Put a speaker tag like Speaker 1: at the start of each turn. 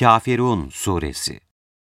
Speaker 1: Kafirun Suresi.